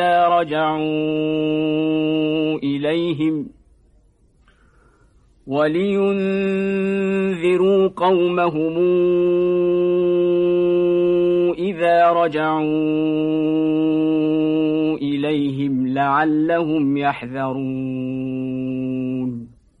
إذا رجعوا إليهم ولينذروا قومهم إذا رجعوا إليهم لعلهم يحذرون.